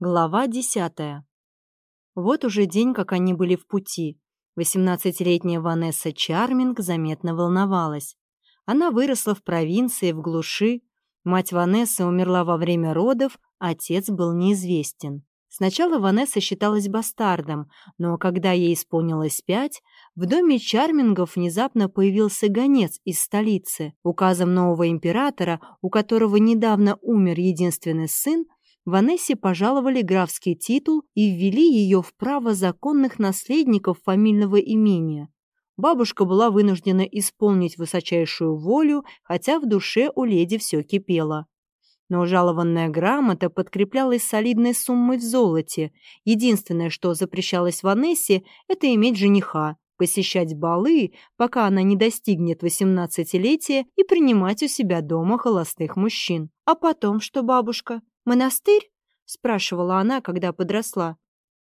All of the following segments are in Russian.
Глава десятая. Вот уже день, как они были в пути. Восемнадцатилетняя Ванесса Чарминг заметно волновалась. Она выросла в провинции, в глуши. Мать Ванессы умерла во время родов, отец был неизвестен. Сначала Ванесса считалась бастардом, но когда ей исполнилось пять, в доме Чармингов внезапно появился гонец из столицы. Указом нового императора, у которого недавно умер единственный сын, Ванессе пожаловали графский титул и ввели ее в право законных наследников фамильного имения. Бабушка была вынуждена исполнить высочайшую волю, хотя в душе у леди все кипело. Но жалованная грамота подкреплялась солидной суммой в золоте. Единственное, что запрещалось Ванессе, это иметь жениха, посещать балы, пока она не достигнет восемнадцатилетия, и принимать у себя дома холостых мужчин. А потом что, бабушка? «Монастырь?» — спрашивала она, когда подросла.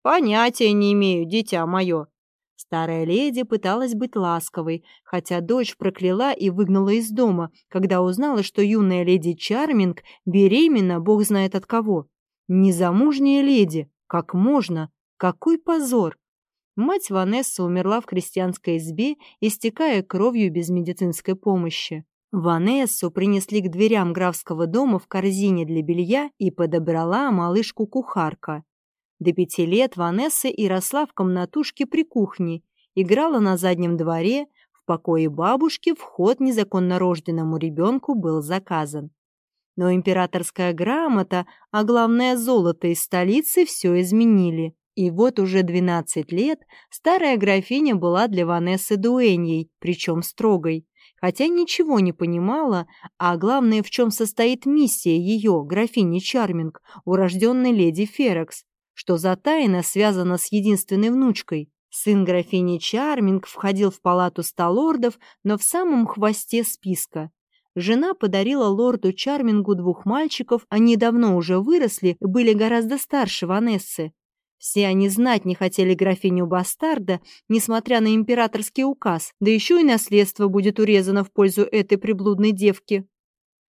«Понятия не имею, дитя мое». Старая леди пыталась быть ласковой, хотя дочь прокляла и выгнала из дома, когда узнала, что юная леди Чарминг беременна, бог знает от кого. Незамужняя леди. Как можно? Какой позор! Мать Ванесса умерла в крестьянской избе, истекая кровью без медицинской помощи. Ванессу принесли к дверям графского дома в корзине для белья и подобрала малышку-кухарка. До пяти лет Ванесса и росла в комнатушке при кухне, играла на заднем дворе, в покое бабушки вход незаконно рожденному ребенку был заказан. Но императорская грамота, а главное золото из столицы все изменили. И вот уже 12 лет старая графиня была для Ванессы дуэньей, причем строгой хотя ничего не понимала, а главное, в чем состоит миссия ее, графини Чарминг, урожденной леди Ферекс, что за тайна связана с единственной внучкой. Сын графини Чарминг входил в палату ста лордов, но в самом хвосте списка. Жена подарила лорду Чармингу двух мальчиков, они давно уже выросли были гораздо старше Ванессы. Все они знать не хотели графиню Бастарда, несмотря на императорский указ, да еще и наследство будет урезано в пользу этой приблудной девки.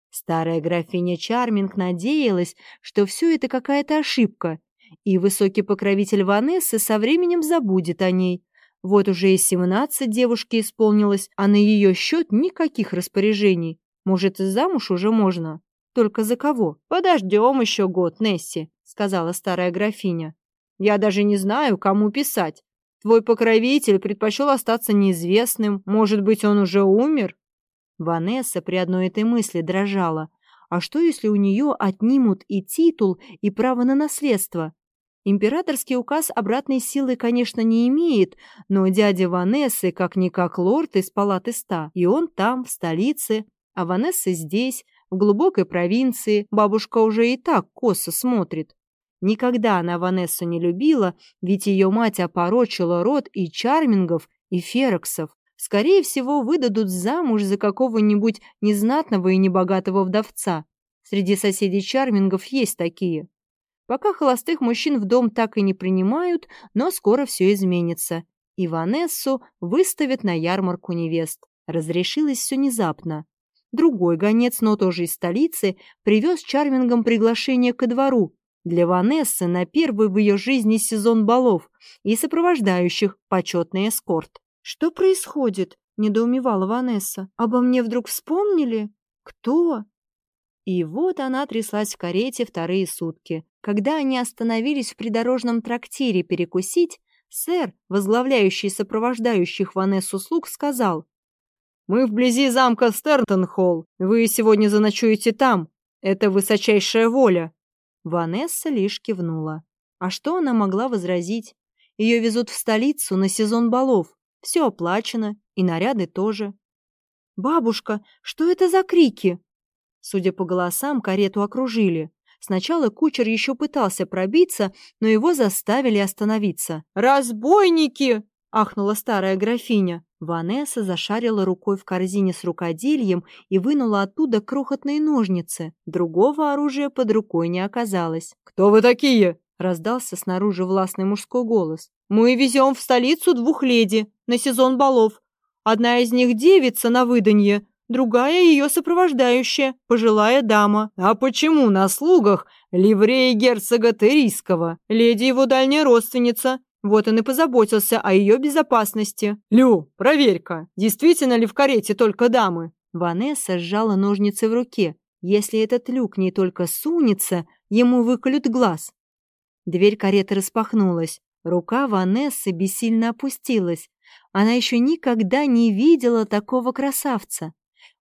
Старая графиня Чарминг надеялась, что все это какая-то ошибка, и высокий покровитель Ванессы со временем забудет о ней. Вот уже и семнадцать девушки исполнилось, а на ее счет никаких распоряжений. Может, замуж уже можно? Только за кого? Подождем еще год, Несси, сказала старая графиня. Я даже не знаю, кому писать. Твой покровитель предпочел остаться неизвестным. Может быть, он уже умер?» Ванесса при одной этой мысли дрожала. А что, если у нее отнимут и титул, и право на наследство? Императорский указ обратной силы, конечно, не имеет, но дядя Ванессы как-никак лорд из палаты ста, и он там, в столице, а Ванесса здесь, в глубокой провинции, бабушка уже и так косо смотрит. Никогда она Ванессу не любила, ведь ее мать опорочила род и Чармингов, и Фероксов. Скорее всего, выдадут замуж за какого-нибудь незнатного и небогатого вдовца. Среди соседей Чармингов есть такие. Пока холостых мужчин в дом так и не принимают, но скоро все изменится. И Ванессу выставят на ярмарку невест. Разрешилось все внезапно. Другой гонец, но тоже из столицы, привез Чармингам приглашение ко двору, для Ванессы на первый в ее жизни сезон балов и сопровождающих почетный эскорт. «Что происходит?» – недоумевала Ванесса. «Обо мне вдруг вспомнили? Кто?» И вот она тряслась в карете вторые сутки. Когда они остановились в придорожном трактире перекусить, сэр, возглавляющий сопровождающих Ванессу слуг, сказал, «Мы вблизи замка Стернтон-Холл. Вы сегодня заночуете там. Это высочайшая воля. Ванесса лишь кивнула. А что она могла возразить? Ее везут в столицу на сезон балов. Все оплачено, и наряды тоже. «Бабушка, что это за крики?» Судя по голосам, карету окружили. Сначала кучер еще пытался пробиться, но его заставили остановиться. «Разбойники!» — ахнула старая графиня. Ванесса зашарила рукой в корзине с рукодельем и вынула оттуда крохотные ножницы. Другого оружия под рукой не оказалось. «Кто вы такие?» — раздался снаружи властный мужской голос. «Мы везем в столицу двух леди на сезон балов. Одна из них девица на выданье, другая ее сопровождающая, пожилая дама. А почему на слугах ливреи герцога Терийского? Леди его дальняя родственница. Вот он и позаботился о ее безопасности. Лю, проверь-ка, действительно ли в карете только дамы? Ванесса сжала ножницы в руке. Если этот люк не только сунется, ему выколют глаз. Дверь кареты распахнулась. Рука Ванессы бессильно опустилась. Она еще никогда не видела такого красавца.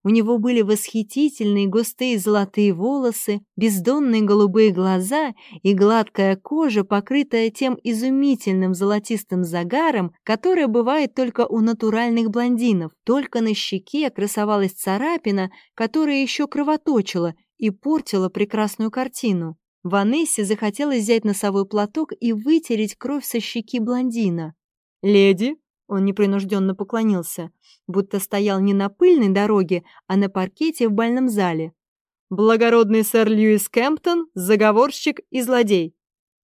У него были восхитительные густые золотые волосы, бездонные голубые глаза и гладкая кожа, покрытая тем изумительным золотистым загаром, которое бывает только у натуральных блондинов. Только на щеке красовалась царапина, которая еще кровоточила и портила прекрасную картину. Ванессе захотелось взять носовой платок и вытереть кровь со щеки блондина. «Леди!» — он непринужденно поклонился, будто стоял не на пыльной дороге, а на паркете в бальном зале. «Благородный сэр Льюис Кемптон, заговорщик и злодей!»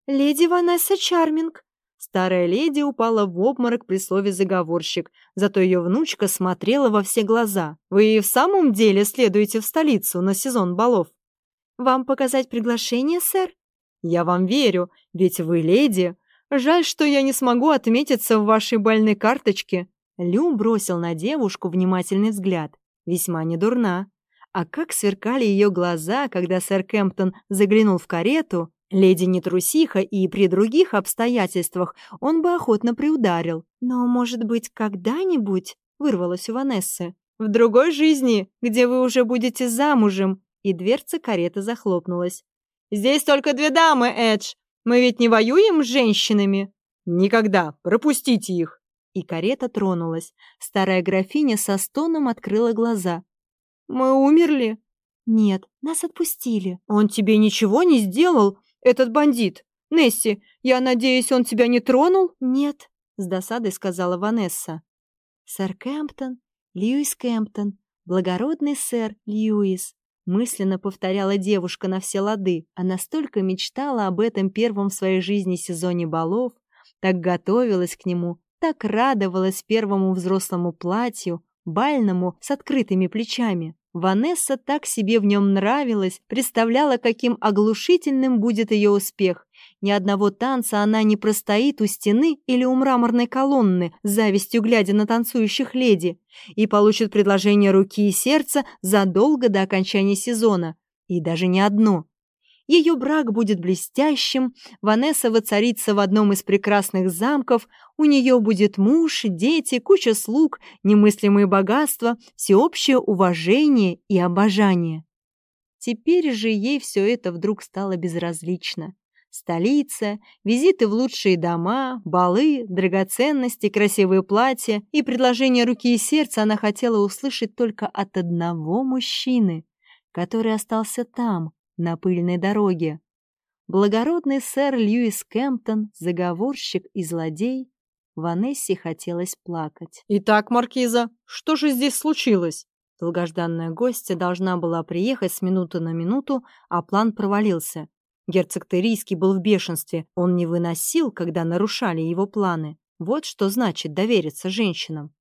«Леди Ванесса Чарминг!» Старая леди упала в обморок при слове «заговорщик», зато ее внучка смотрела во все глаза. «Вы и в самом деле следуете в столицу на сезон балов?» «Вам показать приглашение, сэр?» «Я вам верю, ведь вы леди. Жаль, что я не смогу отметиться в вашей больной карточке». Лю бросил на девушку внимательный взгляд. Весьма недурна. А как сверкали ее глаза, когда сэр Кемптон заглянул в карету, леди не трусиха, и при других обстоятельствах он бы охотно приударил. «Но, может быть, когда-нибудь?» — вырвалось у Ванессы. «В другой жизни, где вы уже будете замужем и дверца кареты захлопнулась. «Здесь только две дамы, Эдж! Мы ведь не воюем с женщинами!» «Никогда! Пропустите их!» И карета тронулась. Старая графиня со стоном открыла глаза. «Мы умерли?» «Нет, нас отпустили». «Он тебе ничего не сделал, этот бандит? Несси, я надеюсь, он тебя не тронул?» «Нет», — с досадой сказала Ванесса. «Сэр Кэмптон, Льюис Кэмптон, благородный сэр Льюис, Мысленно повторяла девушка на все лады. Она столько мечтала об этом первом в своей жизни сезоне балов, так готовилась к нему, так радовалась первому взрослому платью, бальному с открытыми плечами. Ванесса так себе в нем нравилась, представляла, каким оглушительным будет ее успех. Ни одного танца она не простоит у стены или у мраморной колонны, с завистью глядя на танцующих леди, и получит предложение руки и сердца задолго до окончания сезона. И даже не одно. Ее брак будет блестящим, Ванесса воцарится в одном из прекрасных замков, у нее будет муж, дети, куча слуг, немыслимые богатства, всеобщее уважение и обожание. Теперь же ей все это вдруг стало безразлично. Столица, визиты в лучшие дома, балы, драгоценности, красивые платья и предложение руки и сердца она хотела услышать только от одного мужчины, который остался там, на пыльной дороге. Благородный сэр Льюис Кемптон, заговорщик и злодей, Ванессе хотелось плакать. «Итак, Маркиза, что же здесь случилось?» Долгожданная гостья должна была приехать с минуты на минуту, а план провалился. Герцог Терийский был в бешенстве. Он не выносил, когда нарушали его планы. Вот что значит довериться женщинам.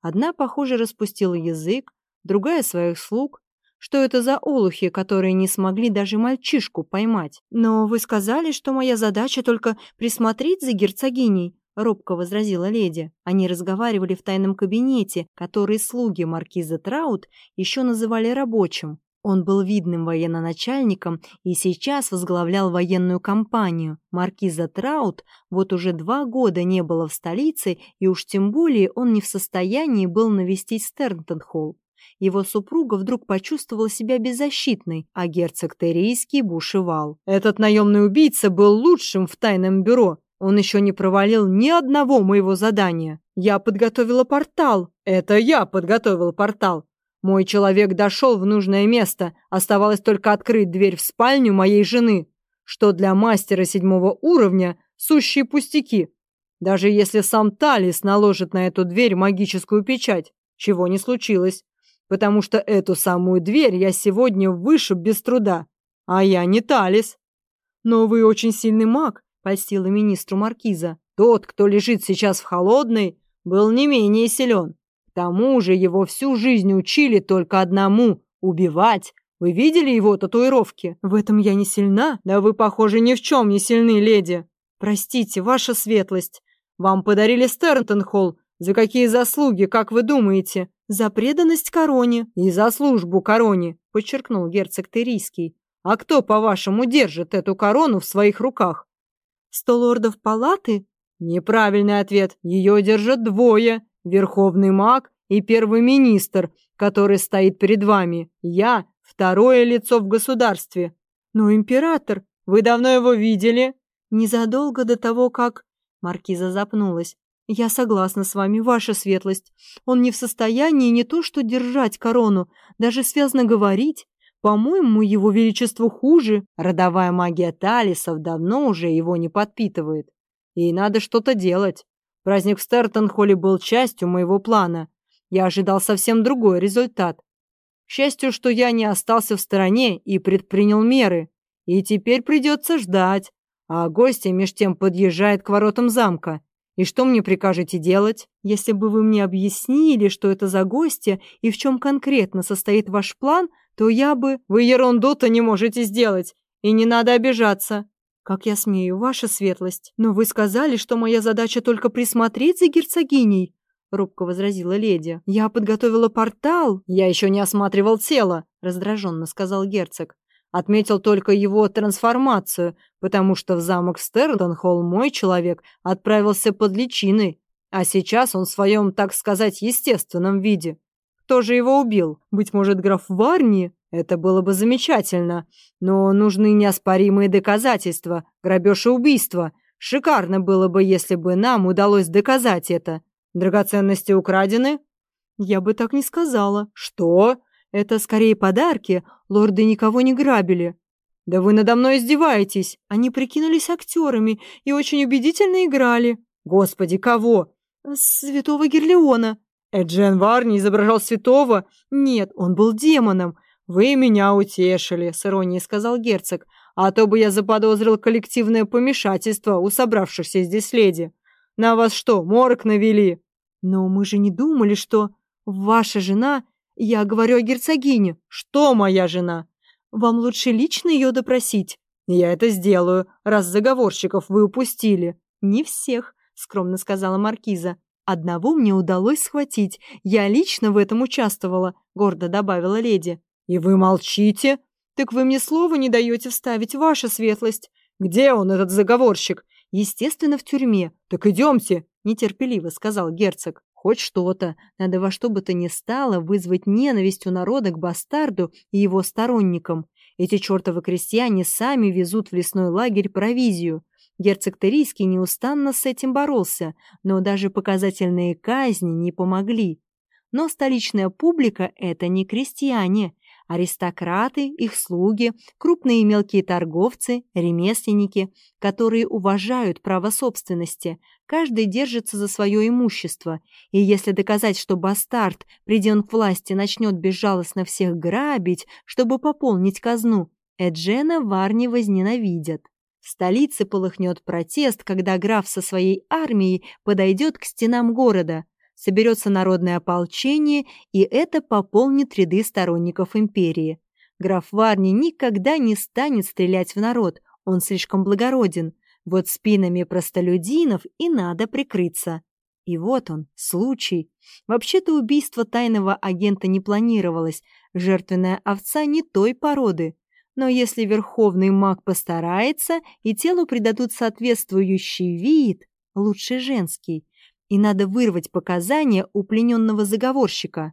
Одна, похоже, распустила язык, другая — своих слуг. Что это за олухи, которые не смогли даже мальчишку поймать? «Но вы сказали, что моя задача только присмотреть за герцогиней», — робко возразила леди. Они разговаривали в тайном кабинете, который слуги маркиза Траут еще называли рабочим. Он был видным военно-начальником и сейчас возглавлял военную компанию. Маркиза Траут вот уже два года не было в столице, и уж тем более он не в состоянии был навестить Стернтон-холл. Его супруга вдруг почувствовала себя беззащитной, а герцог Терийский бушевал. «Этот наемный убийца был лучшим в тайном бюро. Он еще не провалил ни одного моего задания. Я подготовила портал. Это я подготовил портал. Мой человек дошел в нужное место, оставалось только открыть дверь в спальню моей жены, что для мастера седьмого уровня сущие пустяки. Даже если сам Талис наложит на эту дверь магическую печать, чего не случилось, потому что эту самую дверь я сегодня вышиб без труда, а я не Талис. Но вы очень сильный маг, польстила министру Маркиза. Тот, кто лежит сейчас в холодной, был не менее силен. Тому же его всю жизнь учили только одному — убивать. Вы видели его татуировки? В этом я не сильна. Да вы, похоже, ни в чем не сильны, леди. Простите, ваша светлость. Вам подарили Стернтон-Холл. За какие заслуги, как вы думаете? За преданность короне и за службу короне, подчеркнул герцог Терийский. А кто, по-вашему, держит эту корону в своих руках? Сто лордов палаты? Неправильный ответ. Ее держат двое. Верховный маг и первый министр, который стоит перед вами. Я – второе лицо в государстве. Но император, вы давно его видели? Незадолго до того, как... Маркиза запнулась. Я согласна с вами, ваша светлость. Он не в состоянии не то что держать корону, даже связно говорить. По-моему, его величеству хуже. Родовая магия Талисов давно уже его не подпитывает. И надо что-то делать. Праздник в Стертон-Холле был частью моего плана. Я ожидал совсем другой результат. К счастью, что я не остался в стороне и предпринял меры. И теперь придется ждать. А гостья меж тем подъезжает к воротам замка. И что мне прикажете делать? Если бы вы мне объяснили, что это за гостья и в чем конкретно состоит ваш план, то я бы... Вы ерунду-то не можете сделать. И не надо обижаться. «Как я смею, ваша светлость? Но вы сказали, что моя задача только присмотреть за герцогиней!» — робко возразила леди. «Я подготовила портал!» «Я еще не осматривал тело!» — раздраженно сказал герцог. Отметил только его трансформацию, потому что в замок Стерденхолл мой человек отправился под личиной, а сейчас он в своем, так сказать, естественном виде. Кто же его убил? Быть может, граф Варни? Это было бы замечательно. Но нужны неоспоримые доказательства, грабеж и убийство. Шикарно было бы, если бы нам удалось доказать это. Драгоценности украдены? Я бы так не сказала. Что? Это скорее подарки. Лорды никого не грабили. Да вы надо мной издеваетесь. Они прикинулись актерами и очень убедительно играли. Господи, кого? Святого Герлеона. Эджен Варни изображал святого? Нет, он был демоном. Вы меня утешили, с иронией сказал герцог. А то бы я заподозрил коллективное помешательство у собравшихся здесь леди. На вас что, морок навели? Но мы же не думали, что ваша жена... Я говорю о герцогине. Что моя жена? Вам лучше лично ее допросить. Я это сделаю, раз заговорщиков вы упустили. Не всех, скромно сказала маркиза. Одного мне удалось схватить. Я лично в этом участвовала, гордо добавила леди. И вы молчите? Так вы мне слова не даете вставить, ваша светлость. Где он, этот заговорщик? Естественно, в тюрьме. Так идемте, нетерпеливо сказал герцог. Хоть что-то. Надо во что бы то ни стало вызвать ненависть у народа к бастарду и его сторонникам. Эти чертовы крестьяне сами везут в лесной лагерь провизию. Герцог Терийский неустанно с этим боролся, но даже показательные казни не помогли. Но столичная публика – это не крестьяне. Аристократы, их слуги, крупные и мелкие торговцы, ремесленники, которые уважают право собственности, каждый держится за свое имущество, и если доказать, что бастард, придя он к власти, начнет безжалостно всех грабить, чтобы пополнить казну, Эджена Варни возненавидят. В столице полыхнет протест, когда граф со своей армией подойдет к стенам города. Соберется народное ополчение, и это пополнит ряды сторонников империи. Граф Варни никогда не станет стрелять в народ, он слишком благороден. Вот спинами простолюдинов и надо прикрыться. И вот он, случай. Вообще-то убийство тайного агента не планировалось, жертвенная овца не той породы. Но если верховный маг постарается, и телу придадут соответствующий вид, лучше женский, и надо вырвать показания у плененного заговорщика.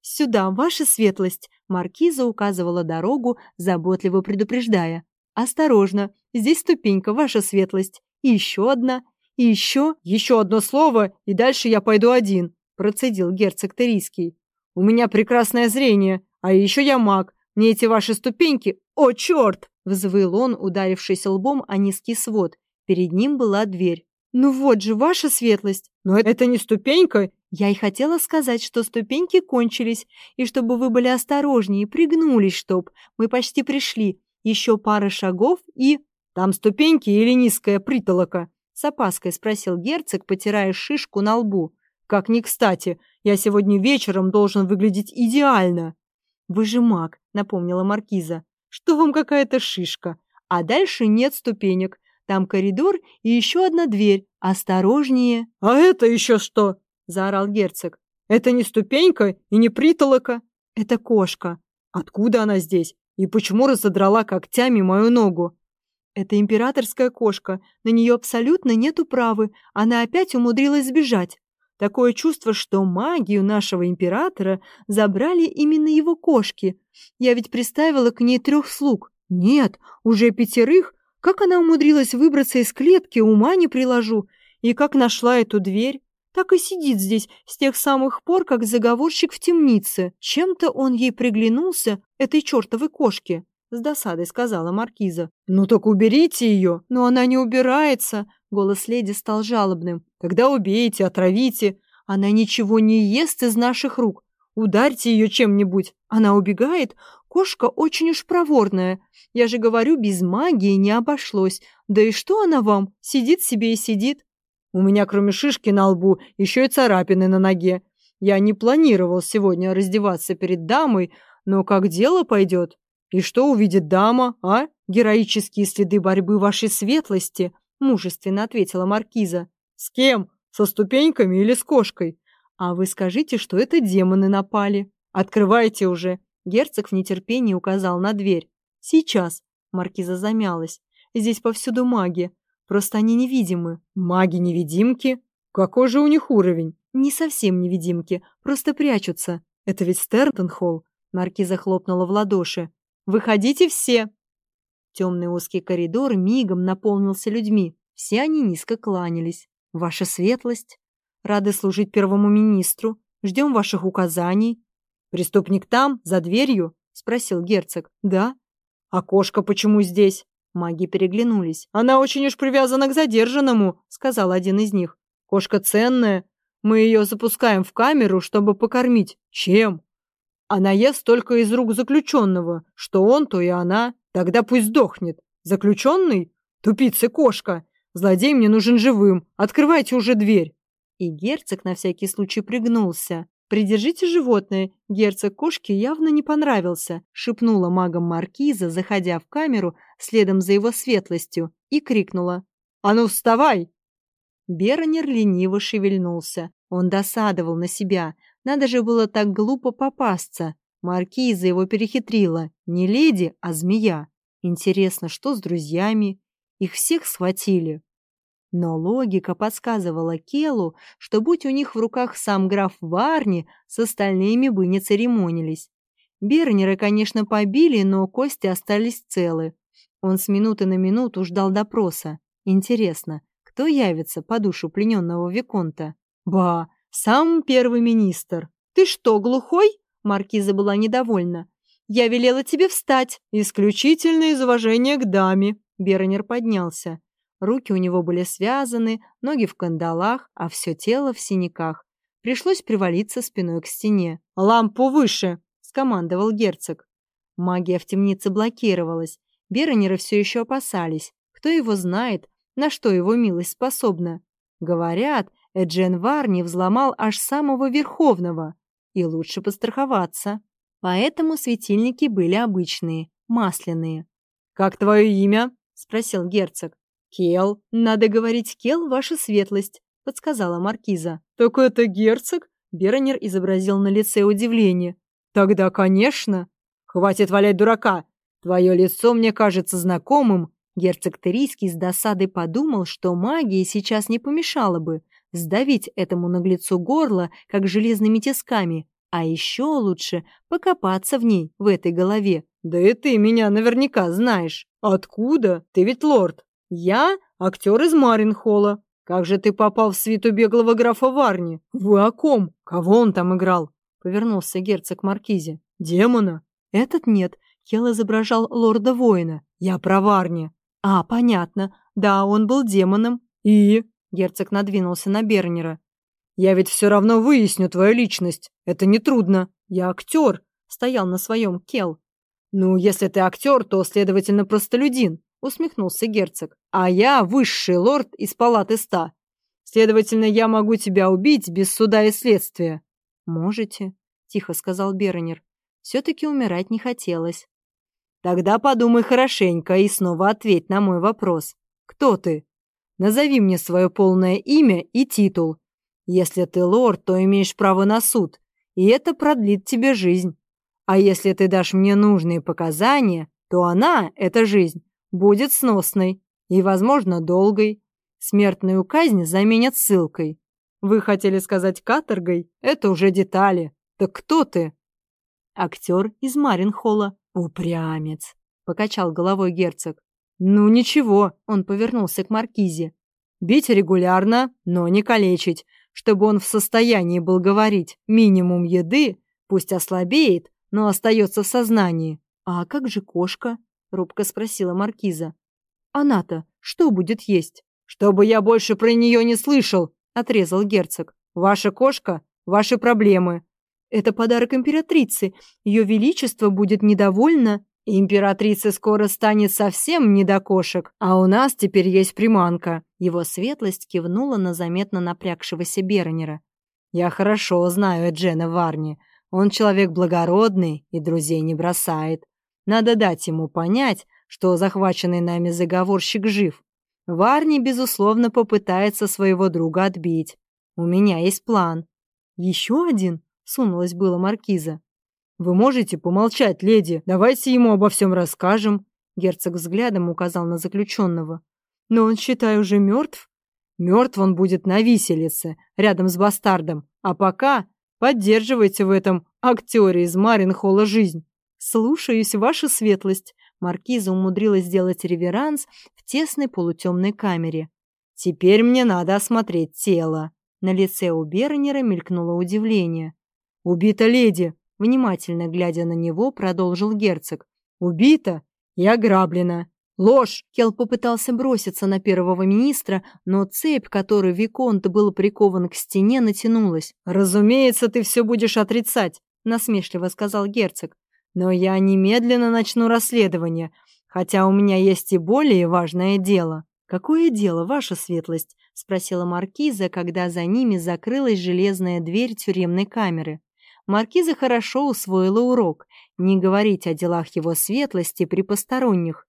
«Сюда, ваша светлость!» Маркиза указывала дорогу, заботливо предупреждая. «Осторожно, здесь ступенька, ваша светлость. И еще одна, и еще...» «Еще одно слово, и дальше я пойду один», процедил герцог Терийский. «У меня прекрасное зрение, а еще я маг. Мне эти ваши ступеньки «О, черт!» — взвыл он, ударившись лбом о низкий свод. Перед ним была дверь. «Ну вот же, ваша светлость!» «Но это не ступенька!» «Я и хотела сказать, что ступеньки кончились, и чтобы вы были осторожнее, пригнулись, чтоб. Мы почти пришли. Еще пара шагов и...» «Там ступеньки или низкая притолока?» С опаской спросил герцог, потирая шишку на лбу. «Как ни кстати. Я сегодня вечером должен выглядеть идеально. Вы же маг, напомнила маркиза. Что вам какая-то шишка? А дальше нет ступенек. Там коридор и еще одна дверь. Осторожнее. А это еще что? заорал герцог. Это не ступенька и не притолока. Это кошка. Откуда она здесь? И почему разодрала когтями мою ногу? Это императорская кошка. На нее абсолютно нет управы. Она опять умудрилась сбежать. Такое чувство, что магию нашего императора забрали именно его кошки. Я ведь приставила к ней трех слуг. Нет, уже пятерых. Как она умудрилась выбраться из клетки, ума не приложу. И как нашла эту дверь? Так и сидит здесь с тех самых пор, как заговорщик в темнице. Чем-то он ей приглянулся, этой чертовой кошке. С досадой сказала Маркиза. «Ну так уберите ее!» «Но она не убирается!» Голос леди стал жалобным. «Тогда убейте, отравите!» «Она ничего не ест из наших рук. Ударьте ее чем-нибудь. Она убегает. Кошка очень уж проворная. Я же говорю, без магии не обошлось. Да и что она вам? Сидит себе и сидит. У меня кроме шишки на лбу еще и царапины на ноге. Я не планировал сегодня раздеваться перед дамой, но как дело пойдет? И что увидит дама, а? Героические следы борьбы вашей светлости, мужественно ответила маркиза. С кем? Со ступеньками или с кошкой? А вы скажите, что это демоны напали. Открывайте уже. Герцог в нетерпении указал на дверь. Сейчас. Маркиза замялась. Здесь повсюду маги. Просто они невидимы. Маги-невидимки? Какой же у них уровень? Не совсем невидимки, просто прячутся. Это ведь Стертон-холл. Маркиза хлопнула в ладоши. «Выходите все!» Темный узкий коридор мигом наполнился людьми. Все они низко кланялись. «Ваша светлость! Рады служить первому министру. Ждем ваших указаний». «Преступник там, за дверью?» — спросил герцог. «Да». «А кошка почему здесь?» Маги переглянулись. «Она очень уж привязана к задержанному», — сказал один из них. «Кошка ценная. Мы ее запускаем в камеру, чтобы покормить. Чем? Она ест только из рук заключенного. Что он, то и она. Тогда пусть сдохнет. Заключенный? Тупица кошка. Злодей мне нужен живым. Открывайте уже дверь». И герцог на всякий случай пригнулся. «Придержите животное, герцог кошки явно не понравился», шепнула магом маркиза, заходя в камеру следом за его светлостью, и крикнула. «А ну, вставай!» Беронер лениво шевельнулся. Он досадовал на себя. Надо же было так глупо попасться. Маркиза его перехитрила. Не леди, а змея. Интересно, что с друзьями? Их всех схватили. Но логика подсказывала Келу, что будь у них в руках сам граф Варни, с остальными бы не церемонились. Бернера, конечно, побили, но кости остались целы. Он с минуты на минуту ждал допроса. Интересно, кто явится по душу плененного Виконта? Ба, сам первый министр. «Ты что, глухой?» Маркиза была недовольна. «Я велела тебе встать. Исключительно из уважения к даме». Бернер поднялся. Руки у него были связаны, ноги в кандалах, а все тело в синяках. Пришлось привалиться спиной к стене. «Лампу выше!» — скомандовал герцог. Магия в темнице блокировалась. Беронеры все еще опасались. Кто его знает, на что его милость способна. Говорят, Эджен Варни взломал аж самого Верховного. И лучше подстраховаться. Поэтому светильники были обычные, масляные. «Как твое имя?» — спросил герцог. «Кел». «Надо говорить Кел, ваша светлость», — подсказала маркиза. «Так это герцог?» Беронер изобразил на лице удивление. «Тогда, конечно. Хватит валять дурака. Твое лицо мне кажется знакомым». Герцог Терийский с досадой подумал, что магии сейчас не помешало бы сдавить этому наглецу горло, как железными тисками, а еще лучше покопаться в ней, в этой голове. «Да и ты меня наверняка знаешь. Откуда? Ты ведь лорд». «Я актер из Маринхолла. Как же ты попал в свиту беглого графа Варни? Вы о ком? Кого он там играл?» Повернулся герцог Маркизе. «Демона?» «Этот нет. Кел изображал лорда-воина. Я про Варни». «А, понятно. Да, он был демоном». «И?» Герцог надвинулся на Бернера. «Я ведь все равно выясню твою личность. Это нетрудно. Я актер», — стоял на своем Кел. «Ну, если ты актер, то, следовательно, простолюдин усмехнулся герцог. А я высший лорд из палаты ста. Следовательно, я могу тебя убить без суда и следствия. «Можете», — тихо сказал Бернер. Все-таки умирать не хотелось. «Тогда подумай хорошенько и снова ответь на мой вопрос. Кто ты? Назови мне свое полное имя и титул. Если ты лорд, то имеешь право на суд, и это продлит тебе жизнь. А если ты дашь мне нужные показания, то она, эта жизнь, будет сносной и, возможно, долгой. Смертную казнь заменят ссылкой. Вы хотели сказать каторгой? Это уже детали. Так кто ты? Актер из Маринхола. Упрямец. Покачал головой герцог. Ну ничего, он повернулся к Маркизе. Бить регулярно, но не калечить, чтобы он в состоянии был говорить минимум еды, пусть ослабеет, но остается в сознании. «А как же кошка?» — робко спросила Маркиза. «Она-то что будет есть?» «Чтобы я больше про нее не слышал!» — отрезал герцог. «Ваша кошка — ваши проблемы». «Это подарок императрицы. Ее величество будет недовольно». «Императрица скоро станет совсем не до кошек, а у нас теперь есть приманка». Его светлость кивнула на заметно напрягшегося Бернера. «Я хорошо знаю Джена Варни. Он человек благородный и друзей не бросает. Надо дать ему понять, что захваченный нами заговорщик жив. Варни, безусловно, попытается своего друга отбить. У меня есть план. Еще один? Сунулась было маркиза. Вы можете помолчать, леди? Давайте ему обо всем расскажем. Герцог взглядом указал на заключенного. Но он, считай, уже мертв? Мертв он будет на виселице, рядом с бастардом. А пока поддерживайте в этом актере из Маринхола жизнь. Слушаюсь, ваша светлость. Маркиза умудрилась сделать реверанс в тесной полутемной камере. «Теперь мне надо осмотреть тело». На лице у Бернера мелькнуло удивление. «Убита леди!» Внимательно глядя на него, продолжил герцог. «Убита и ограблена. Ложь!» Кел попытался броситься на первого министра, но цепь, которой Виконт был прикован к стене, натянулась. «Разумеется, ты все будешь отрицать», — насмешливо сказал герцог. Но я немедленно начну расследование, хотя у меня есть и более важное дело. Какое дело, ваша светлость? спросила маркиза, когда за ними закрылась железная дверь тюремной камеры. Маркиза хорошо усвоила урок не говорить о делах его светлости при посторонних.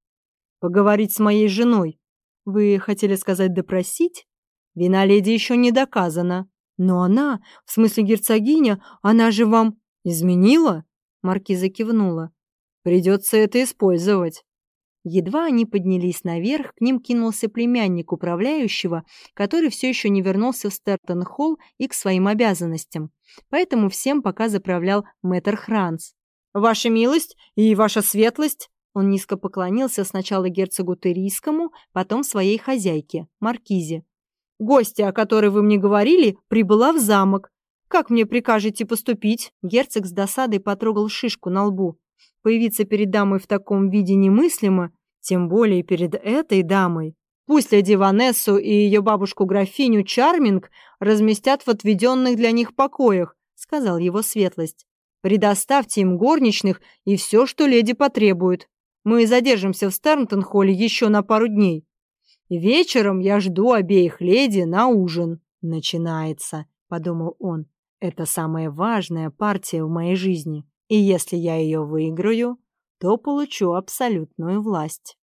Поговорить с моей женой. Вы хотели сказать допросить? Вина леди еще не доказана. Но она, в смысле герцогиня, она же вам изменила? Маркиза кивнула. «Придется это использовать». Едва они поднялись наверх, к ним кинулся племянник управляющего, который все еще не вернулся в Стертон-Холл и к своим обязанностям. Поэтому всем пока заправлял мэтр Хранц. «Ваша милость и ваша светлость!» Он низко поклонился сначала герцогу Терийскому, потом своей хозяйке, Маркизе. «Гостья, о которой вы мне говорили, прибыла в замок. Как мне прикажете поступить?» Герцог с досадой потрогал шишку на лбу. Появиться перед дамой в таком виде немыслимо, тем более перед этой дамой. Пусть леди Ванессу и ее бабушку-графиню Чарминг разместят в отведенных для них покоях, сказал его светлость. Предоставьте им горничных и все, что леди потребует. Мы задержимся в Стернтон-холле еще на пару дней. Вечером я жду обеих леди на ужин. Начинается, подумал он. Это самая важная партия в моей жизни, и если я ее выиграю, то получу абсолютную власть.